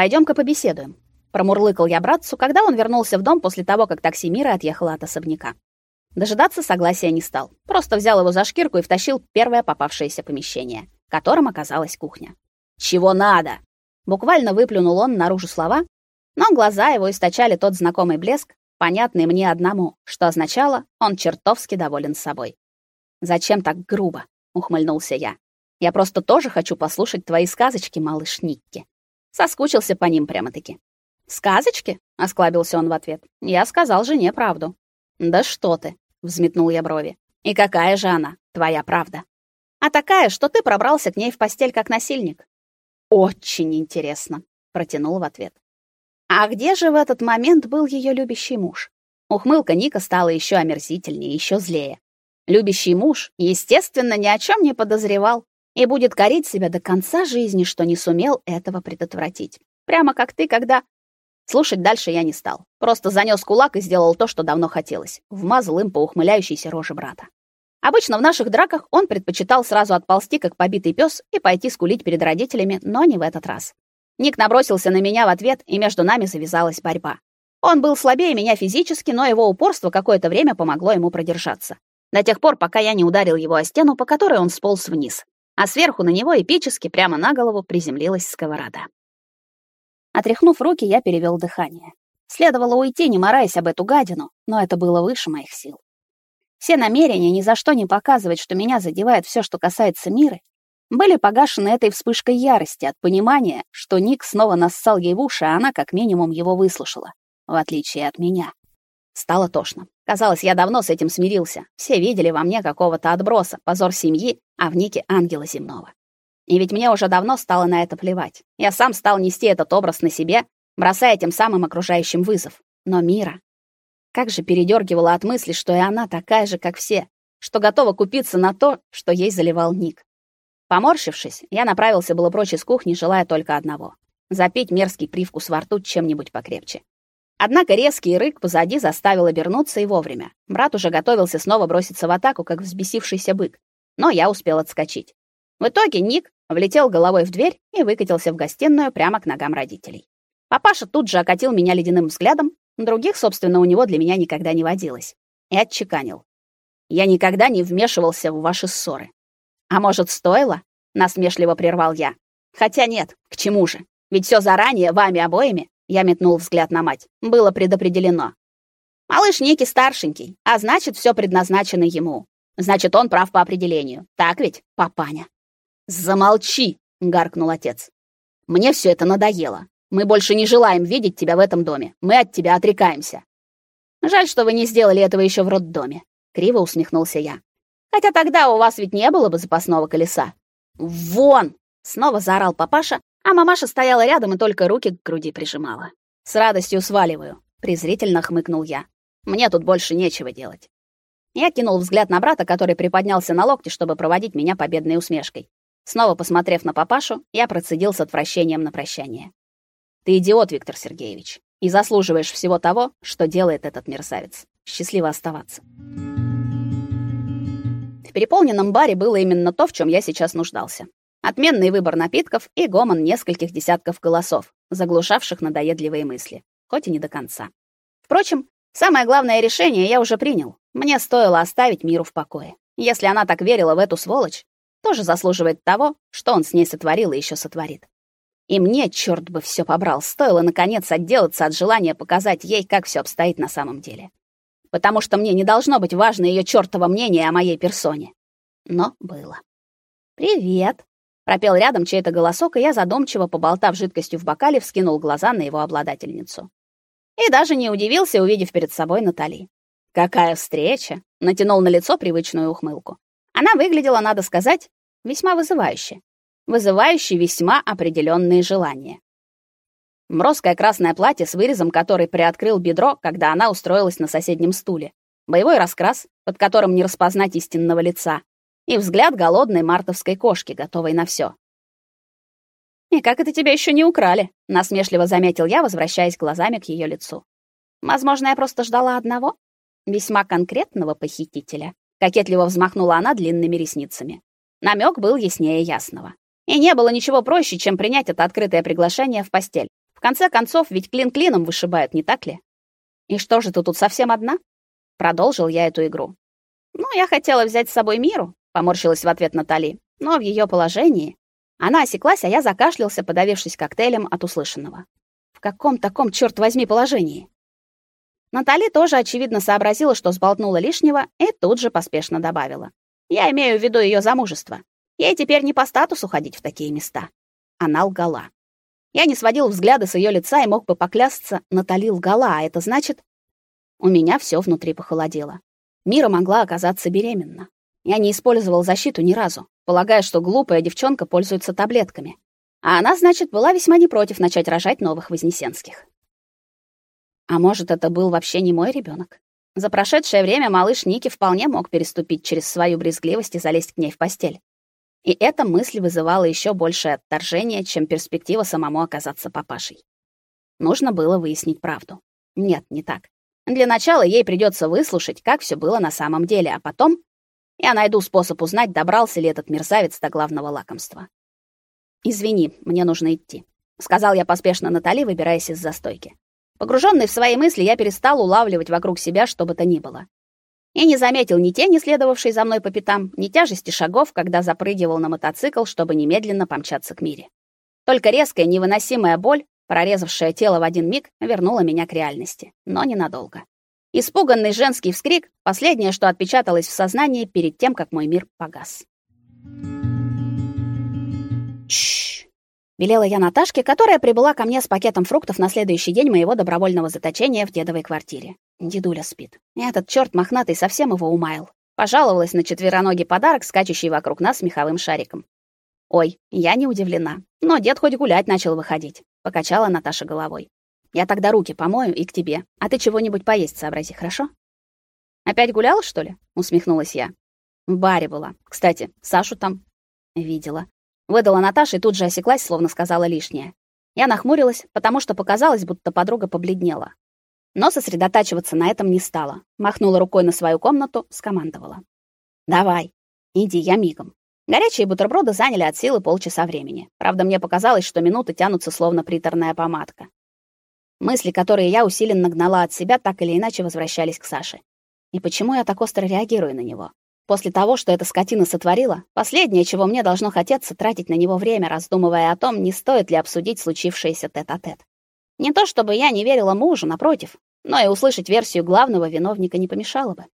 Пойдем-ка побеседуем. Промурлыкал я братцу, когда он вернулся в дом после того, как такси Мира отъехало от особняка. Дожидаться согласия не стал. Просто взял его за шкирку и втащил первое попавшееся помещение, которым оказалась кухня. «Чего надо?» Буквально выплюнул он наружу слова, но глаза его источали тот знакомый блеск, понятный мне одному, что означало, он чертовски доволен собой. «Зачем так грубо?» — ухмыльнулся я. «Я просто тоже хочу послушать твои сказочки, малыш Никки». Соскучился по ним прямо-таки. «Сказочки?» — осклабился он в ответ. «Я сказал жене правду». «Да что ты!» — взметнул я брови. «И какая же она, твоя правда?» «А такая, что ты пробрался к ней в постель как насильник». «Очень интересно», — протянул в ответ. А где же в этот момент был ее любящий муж? Ухмылка Ника стала еще омерзительнее, еще злее. Любящий муж, естественно, ни о чем не подозревал и будет корить себя до конца жизни, что не сумел этого предотвратить. Прямо как ты, когда Слушать дальше я не стал. Просто занёс кулак и сделал то, что давно хотелось. Вмазал им по ухмыляющейся роже брата. Обычно в наших драках он предпочитал сразу отползти, как побитый пес, и пойти скулить перед родителями, но не в этот раз. Ник набросился на меня в ответ, и между нами завязалась борьба. Он был слабее меня физически, но его упорство какое-то время помогло ему продержаться. До тех пор, пока я не ударил его о стену, по которой он сполз вниз. А сверху на него эпически прямо на голову приземлилась сковорода. Отряхнув руки, я перевел дыхание. Следовало уйти, не мораясь об эту гадину, но это было выше моих сил. Все намерения ни за что не показывать, что меня задевает все, что касается Миры, были погашены этой вспышкой ярости от понимания, что Ник снова нассал ей в уши, а она как минимум его выслушала, в отличие от меня. Стало тошно. Казалось, я давно с этим смирился. Все видели во мне какого-то отброса, позор семьи, а в Нике ангела земного. И ведь мне уже давно стало на это плевать. Я сам стал нести этот образ на себе, бросая тем самым окружающим вызов. Но Мира... Как же передергивала от мысли, что и она такая же, как все, что готова купиться на то, что ей заливал Ник. Поморщившись, я направился было прочь из кухни, желая только одного — запить мерзкий привкус во рту чем-нибудь покрепче. Однако резкий рык позади заставил обернуться и вовремя. Брат уже готовился снова броситься в атаку, как взбесившийся бык, но я успел отскочить. В итоге Ник влетел головой в дверь и выкатился в гостиную прямо к ногам родителей. Папаша тут же окатил меня ледяным взглядом, других, собственно, у него для меня никогда не водилось, и отчеканил: "Я никогда не вмешивался в ваши ссоры". "А может, стоило?" насмешливо прервал я. "Хотя нет, к чему же? Ведь все заранее вами обоими", я метнул взгляд на мать. "Было предопределено. Малыш Ники старшенький, а значит, все предназначено ему. Значит, он прав по определению. Так ведь, папаня?" Замолчи, гаркнул отец. Мне все это надоело. Мы больше не желаем видеть тебя в этом доме. Мы от тебя отрекаемся. Жаль, что вы не сделали этого еще в роддоме, криво усмехнулся я. Хотя тогда у вас ведь не было бы запасного колеса. Вон, снова заорал папаша, а мамаша стояла рядом и только руки к груди прижимала. С радостью сваливаю, презрительно хмыкнул я. Мне тут больше нечего делать. Я кинул взгляд на брата, который приподнялся на локте, чтобы проводить меня победной усмешкой. Снова посмотрев на папашу, я процедил с отвращением на прощание. Ты идиот, Виктор Сергеевич, и заслуживаешь всего того, что делает этот мерзавец. Счастливо оставаться. В переполненном баре было именно то, в чем я сейчас нуждался. Отменный выбор напитков и гомон нескольких десятков голосов, заглушавших надоедливые мысли, хоть и не до конца. Впрочем, самое главное решение я уже принял. Мне стоило оставить миру в покое. Если она так верила в эту сволочь, тоже заслуживает того, что он с ней сотворил и еще сотворит. И мне, черт бы, все побрал, стоило наконец отделаться от желания показать ей, как все обстоит на самом деле. Потому что мне не должно быть важно ее чёртово мнение о моей персоне. Но было. «Привет!» — пропел рядом чей-то голосок, и я, задумчиво поболтав жидкостью в бокале, вскинул глаза на его обладательницу. И даже не удивился, увидев перед собой Натали. «Какая встреча!» — натянул на лицо привычную ухмылку. Она выглядела, надо сказать, весьма вызывающе. Вызывающе весьма определенные желания. Мрозкое красное платье с вырезом, который приоткрыл бедро, когда она устроилась на соседнем стуле. Боевой раскрас, под которым не распознать истинного лица. И взгляд голодной мартовской кошки, готовой на все. «И как это тебя еще не украли?» — насмешливо заметил я, возвращаясь глазами к ее лицу. «Возможно, я просто ждала одного, весьма конкретного похитителя». Кокетливо взмахнула она длинными ресницами. Намек был яснее ясного. И не было ничего проще, чем принять это открытое приглашение в постель, в конце концов, ведь клин клином вышибают, не так ли? И что же ты тут совсем одна? Продолжил я эту игру. Ну, я хотела взять с собой Миру, поморщилась в ответ Натали. Но в ее положении она осеклась, а я закашлялся, подавившись коктейлем от услышанного. В каком таком чёрт возьми положении? Натали тоже очевидно сообразила, что сболтнула лишнего, и тут же поспешно добавила: "Я имею в виду ее замужество. Ей теперь не по статусу ходить в такие места". Она лгала. Я не сводил взгляда с ее лица и мог бы поклясться, Натали лгала, а это значит, у меня все внутри похолодело. Мира могла оказаться беременна. Я не использовал защиту ни разу, полагая, что глупая девчонка пользуется таблетками. А она, значит, была весьма не против начать рожать новых Вознесенских. А может, это был вообще не мой ребенок? За прошедшее время малыш Ники вполне мог переступить через свою брезгливость и залезть к ней в постель. И эта мысль вызывала еще большее отторжение, чем перспектива самому оказаться папашей. Нужно было выяснить правду. Нет, не так. Для начала ей придется выслушать, как все было на самом деле, а потом я найду способ узнать, добрался ли этот мерзавец до главного лакомства. Извини, мне нужно идти, сказал я поспешно Натали, выбираясь из застойки. Погруженный в свои мысли, я перестал улавливать вокруг себя что бы то ни было и не заметил ни тени, следовавшей за мной по пятам, ни тяжести шагов, когда запрыгивал на мотоцикл, чтобы немедленно помчаться к Мире. Только резкая невыносимая боль, прорезавшая тело в один миг, вернула меня к реальности, но ненадолго. Испуганный женский вскрик — последнее, что отпечаталось в сознании перед тем, как мой мир погас. Чш! велела я Наташке, которая прибыла ко мне с пакетом фруктов на следующий день моего добровольного заточения в дедовой квартире. Дедуля спит. Этот чёрт мохнатый совсем его умаял. Пожаловалась на четвероногий подарок, скачущий вокруг нас меховым шариком. Ой, я не удивлена. Но дед хоть гулять начал выходить, покачала Наташа головой. Я тогда руки помою и к тебе. А ты чего-нибудь поесть сообрази, хорошо? Опять гуляла, что ли? усмехнулась я. В баре была. Кстати, Сашу там видела. Выдала Наташа и тут же осеклась, словно сказала лишнее. Я нахмурилась, потому что показалось, будто подруга побледнела. Но сосредотачиваться на этом не стала. Махнула рукой на свою комнату, скомандовала: "Давай, иди, я мигом". Горячие бутерброды заняли от силы полчаса времени. Правда, мне показалось, что минуты тянутся словно приторная помадка. Мысли, которые я усиленно гнала от себя, так или иначе возвращались к Саше. И почему я так остро реагирую на него? После того, что эта скотина сотворила, последнее, чего мне должно хотеться, тратить на него время, раздумывая о том, не стоит ли обсудить случившееся тет-а-тет. Не то чтобы я не верила мужу, напротив, но и услышать версию главного виновника не помешало бы.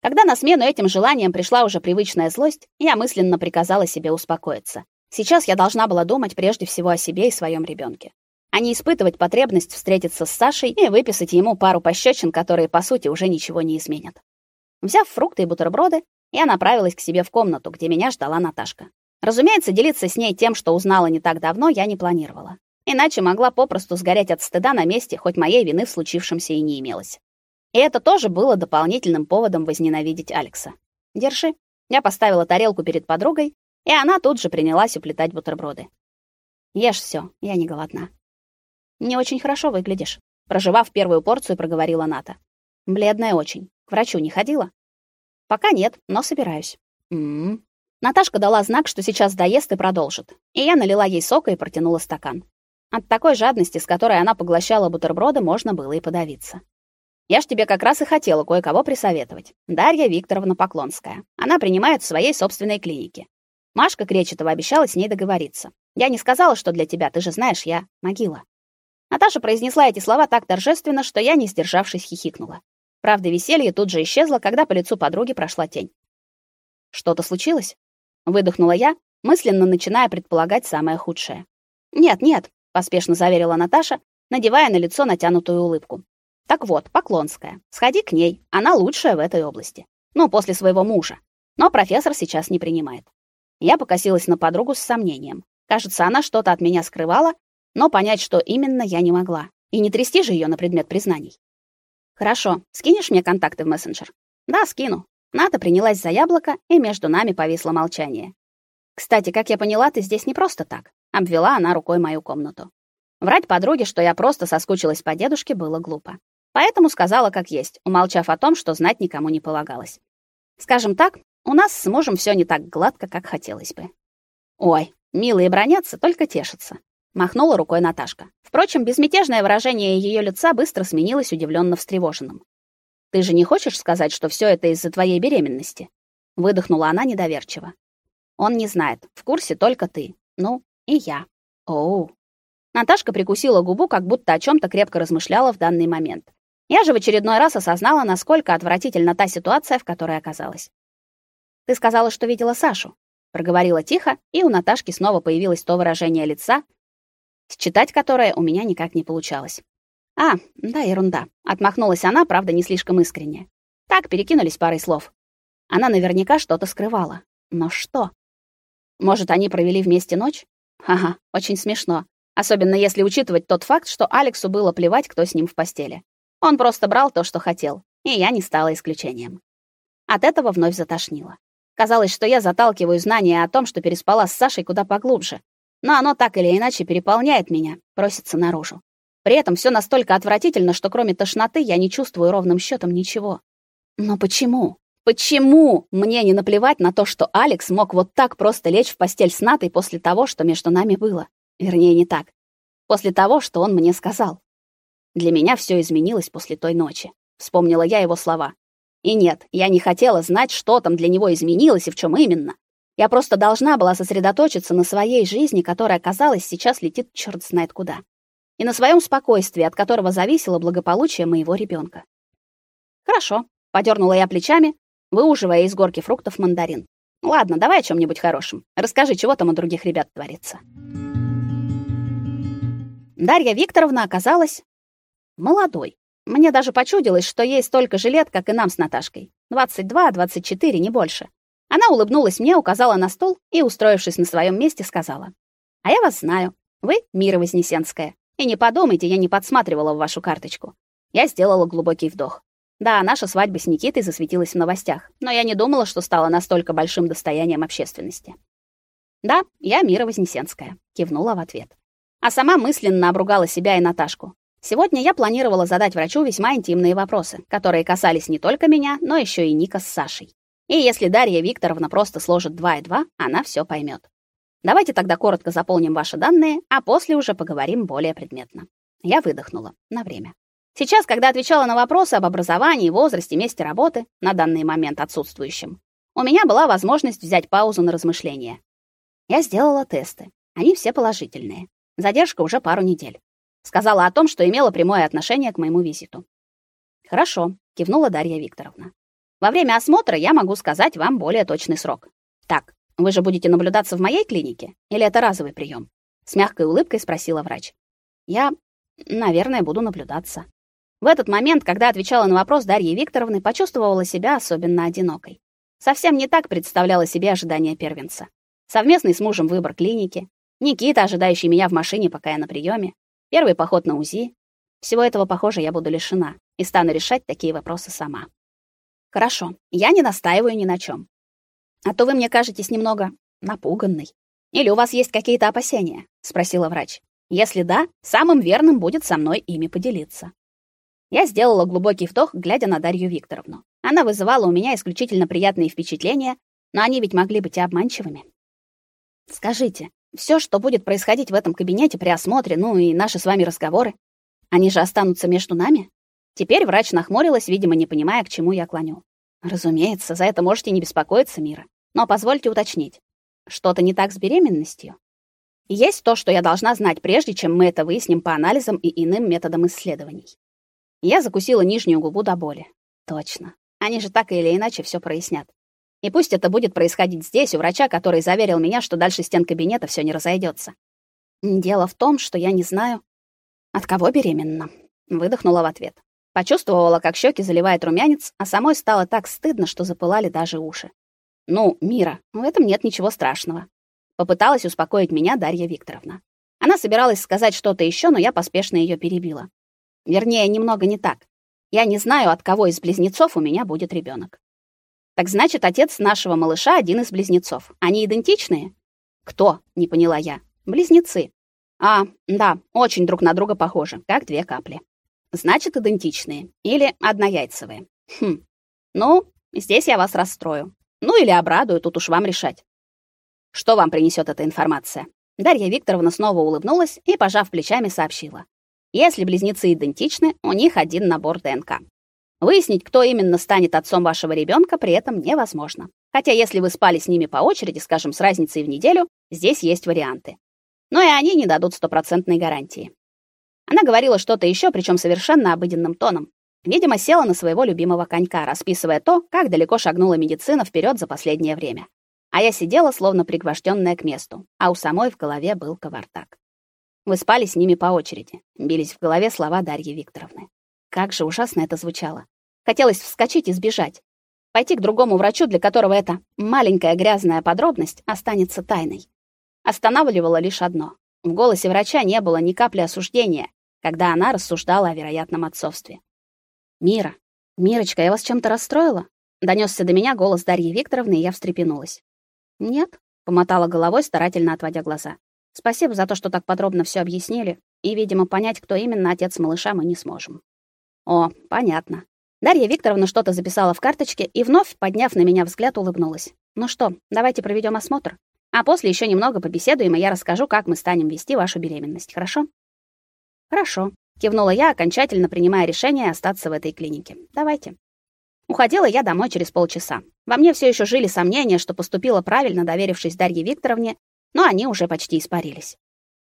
Когда на смену этим желаниям пришла уже привычная злость, я мысленно приказала себе успокоиться. Сейчас я должна была думать прежде всего о себе и своем ребенке, а не испытывать потребность встретиться с Сашей и выписать ему пару пощечин, которые по сути уже ничего не изменят. Взяв фрукты и бутерброды, я направилась к себе в комнату, где меня ждала Наташка. Разумеется, делиться с ней тем, что узнала не так давно, я не планировала. Иначе могла попросту сгореть от стыда на месте, хоть моей вины в случившемся и не имелось. И это тоже было дополнительным поводом возненавидеть Алекса. Держи. Я поставила тарелку перед подругой, и она тут же принялась уплетать бутерброды. Ешь все, я не голодна. Не очень хорошо выглядишь, прожевав первую порцию, проговорила Ната. Бледная очень. К врачу не ходила? Пока нет, но собираюсь. М-м. Наташка дала знак, что сейчас доест и продолжит. И я налила ей сока и протянула стакан. От такой жадности, с которой она поглощала бутерброды, можно было и подавиться. Я ж тебе как раз и хотела кое-кого присоветовать. Дарья Викторовна Поклонская. Она принимает в своей собственной клинике. Машка Кречетова обещала с ней договориться. Я не сказала, что для тебя, ты же знаешь, я могила. Наташа произнесла эти слова так торжественно, что я, не сдержавшись, хихикнула. Правда, веселье тут же исчезло, когда по лицу подруги прошла тень. Что-то случилось? выдохнула я, мысленно начиная предполагать самое худшее. Нет, нет, поспешно заверила Наташа, надевая на лицо натянутую улыбку. Так вот, Поклонская. Сходи к ней, она лучшая в этой области. Ну, после своего мужа. Но профессор сейчас не принимает. Я покосилась на подругу с сомнением. Кажется, она что-то от меня скрывала, но понять, что именно, я не могла. И не трясти же ее на предмет признаний. Хорошо, скинешь мне контакты в мессенджер? Да, скину. Ната принялась за яблоко, и между нами повисло молчание. Кстати, как я поняла, ты здесь не просто так. Обвела она рукой мою комнату. Врать подруге, что я просто соскучилась по дедушке, было глупо. Поэтому сказала как есть, умолчав о том, что знать никому не полагалось. Скажем так, у нас с мужем все не так гладко, как хотелось бы. Ой, милые бронятся, только тешатся. махнула рукой Наташка. Впрочем, безмятежное выражение ее лица быстро сменилось удивленно встревоженным. Ты же не хочешь сказать, что все это из-за твоей беременности? выдохнула она недоверчиво. Он не знает. В курсе только ты. Ну, и я. Оу. Наташка прикусила губу, как будто о чем то крепко размышляла в данный момент. Я же в очередной раз осознала, насколько отвратительна та ситуация, в которой оказалась. Ты сказала, что видела Сашу, проговорила тихо, и у Наташки снова появилось то выражение лица, считать которое у меня никак не получалось. А, да, ерунда, отмахнулась она, правда, не слишком искренне. Так перекинулись парой слов. Она наверняка что-то скрывала. Но что? Может, они провели вместе ночь? Ага, очень смешно. Особенно если учитывать тот факт, что Алексу было плевать, кто с ним в постели. Он просто брал то, что хотел, и я не стала исключением. От этого вновь затошнило. Казалось, что я заталкиваю знания о том, что переспала с Сашей куда поглубже. Но оно так или иначе переполняет меня, просится наружу. При этом все настолько отвратительно, что кроме тошноты я не чувствую ровным счетом ничего. Но почему? Почему мне не наплевать на то, что Алекс мог вот так просто лечь в постель с Натой после того, что между нами было? Вернее, не так. После того, что он мне сказал. Для меня все изменилось после той ночи. Вспомнила я его слова. И нет, я не хотела знать, что там для него изменилось и в чем именно. Я просто должна была сосредоточиться на своей жизни, которая, казалось, сейчас летит чёрт знает куда. И на своем спокойствии, от которого зависело благополучие моего ребенка. Хорошо, подернула я плечами, выуживая из горки фруктов мандарин. Ладно, давай о чем нибудь хорошем. Расскажи, чего там у других ребят творится. Дарья Викторовна оказалась молодой. Мне даже почудилось, что ей столько же лет, как и нам с Наташкой. 22-24, не больше. Она улыбнулась мне, указала на стол и, устроившись на своем месте, сказала: "А я вас знаю. Вы Мира Вознесенская. И не подумайте, я не подсматривала в вашу карточку". Я сделала глубокий вдох. Да, наша свадьба с Никитой засветилась в новостях, но я не думала, что стала настолько большим достоянием общественности. Да, я Мира Вознесенская, кивнула в ответ. А сама мысленно обругала себя и Наташку. Сегодня я планировала задать врачу весьма интимные вопросы, которые касались не только меня, но еще и Ника с Сашей. И если Дарья Викторовна просто сложит два и два, она все поймет. Давайте тогда коротко заполним ваши данные, а после уже поговорим более предметно. Я выдохнула на время. Сейчас, когда отвечала на вопросы об образовании, возрасте, месте работы, на данный момент отсутствующем, у меня была возможность взять паузу на размышления. Я сделала тесты. Они все положительные. Задержка уже пару недель. Сказала о том, что имела прямое отношение к моему визиту. Хорошо, кивнула Дарья Викторовна. Во время осмотра я могу сказать вам более точный срок. Так, вы же будете наблюдаться в моей клинике или это разовый прием? С мягкой улыбкой спросила врач. Я, наверное, буду наблюдаться. В этот момент, когда отвечала на вопрос Дарьи Викторовны, почувствовала себя особенно одинокой. Совсем не так представляла себе ожидания первенца. Совместный с мужем выбор клиники, Никита, ожидающий меня в машине, пока я на приеме, первый поход на УЗИ. Всего этого, похоже, я буду лишена и стану решать такие вопросы сама. Хорошо, я не настаиваю ни на чем. А то вы мне кажетесь немного напуганной. Или у вас есть какие-то опасения? спросила врач. Если да, самым верным будет со мной ими поделиться. Я сделала глубокий вдох, глядя на Дарью Викторовну. Она вызывала у меня исключительно приятные впечатления, но они ведь могли быть и обманчивыми. Скажите, все, что будет происходить в этом кабинете при осмотре, ну и наши с вами разговоры, они же останутся между нами? Теперь врач нахмурилась, видимо, не понимая, к чему я клоню. Разумеется, за это можете не беспокоиться, Мира. Но позвольте уточнить. Что-то не так с беременностью? Есть то, что я должна знать прежде, чем мы это выясним по анализам и иным методам исследований. Я закусила нижнюю губу до боли. Точно. Они же так или иначе все прояснят. И пусть это будет происходить здесь, у врача, который заверил меня, что дальше стен кабинета все не разойдется. Дело в том, что я не знаю, от кого беременна. Выдохнула в ответ. Почувствовала, как щеки заливает румянец, а самой стало так стыдно, что запылали даже уши. Ну, Мира, в этом нет ничего страшного. Попыталась успокоить меня Дарья Викторовна. Она собиралась сказать что-то еще, но я поспешно ее перебила. Вернее, немного не так. Я не знаю, от кого из близнецов у меня будет ребенок. Так значит, отец нашего малыша один из близнецов. Они идентичные? Кто? Не поняла я. Близнецы. А, да, очень друг на друга похожи, как две капли. Значит, идентичные или однояйцевые. Хм. Ну, здесь я вас расстрою. Ну или обрадую, тут уж вам решать. Что вам принесет эта информация? Дарья Викторовна снова улыбнулась и, пожав плечами, сообщила: "Если близнецы идентичны, у них один набор ДНК. Выяснить, кто именно станет отцом вашего ребенка, при этом невозможно. Хотя если вы спали с ними по очереди, скажем, с разницей в неделю, здесь есть варианты. Но и они не дадут стопроцентной гарантии. Она говорила что-то еще, причем совершенно обыденным тоном. Видимо, села на своего любимого конька, расписывая то, как далеко шагнула медицина вперед за последнее время. А я сидела, словно пригвожденная к месту, а у самой в голове был кавардак. Вы спали с ними по очереди. Бились в голове слова Дарьи Викторовны. Как же ужасно это звучало. Хотелось вскочить и сбежать. Пойти к другому врачу, для которого эта маленькая грязная подробность останется тайной. Останавливало лишь одно. В голосе врача не было ни капли осуждения, когда она рассуждала о вероятном отцовстве. «Мира, Мирочка, я вас чем-то расстроила?» Донесся до меня голос Дарьи Викторовны, и я встрепенулась. «Нет», — помотала головой, старательно отводя глаза. «Спасибо за то, что так подробно все объяснили, и, видимо, понять, кто именно отец малыша, мы не сможем». О, понятно. Дарья Викторовна что-то записала в карточке и вновь, подняв на меня взгляд, улыбнулась. Ну что, давайте проведем осмотр, а после еще немного побеседуем, и я расскажу, как мы станем вести вашу беременность, хорошо? Хорошо, кивнула я, окончательно принимая решение остаться в этой клинике. Давайте. Уходила я домой через полчаса. Во мне все еще жили сомнения, что поступила правильно, доверившись Дарье Викторовне, но они уже почти испарились.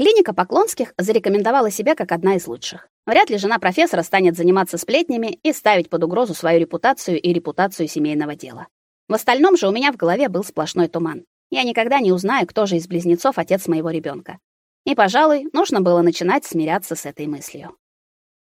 Клиника Поклонских зарекомендовала себя как одна из лучших. Вряд ли жена профессора станет заниматься сплетнями и ставить под угрозу свою репутацию и репутацию семейного дела. В остальном же у меня в голове был сплошной туман. Я никогда не узнаю, кто же из близнецов отец моего ребенка. И, пожалуй, нужно было начинать смиряться с этой мыслью.